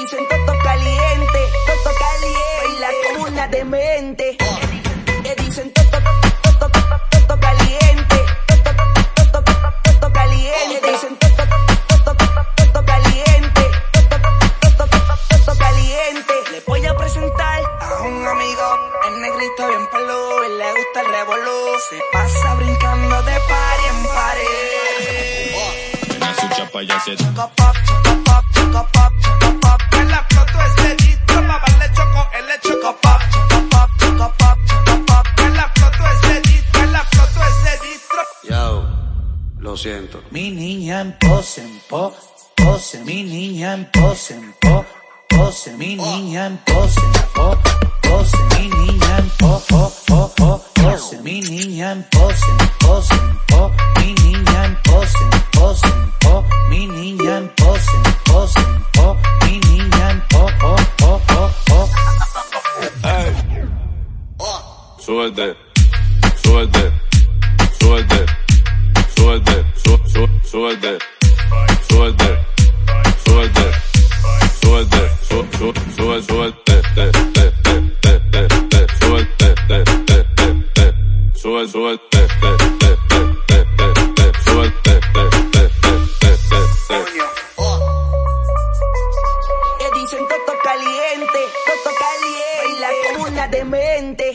dicen toto caliente, toto caliente, y la comuna demente. Que dicen toto, toto, toto caliente, toto, toto, toto caliente, que dicen toto, toto, toto caliente, toto, toto, caliente. Le voy a presentar a un amigo, el negrito bien peludo y le gusta el revolú. Se pasa brincando de par en par. Chica pop, chica pop, chica pop. Lo siento. Mi niña en pose, en po, pose, mi niña en pose, en po, pose, mi niña en pose, en po, pose, mi niña en po, po, po, po, pose, mi niña en pose, en pose, en po, mi niña en pose, en pose, en po, mi niña en pose, en pose, en po, mi niña en po, po, po, po, po. Súbete, súbete, súbete, súbete, sú- sú- súbete, súbete, súbete, súbete, sú- sú- sube, súbete, te, te, te, te, te, te, súbete, te, te, te, te, sube, súbete, te, te, te, te, te, te, súbete, te, te, te, te, te, te. Que dicen toto caliente, toto caliente. Baila como una demente.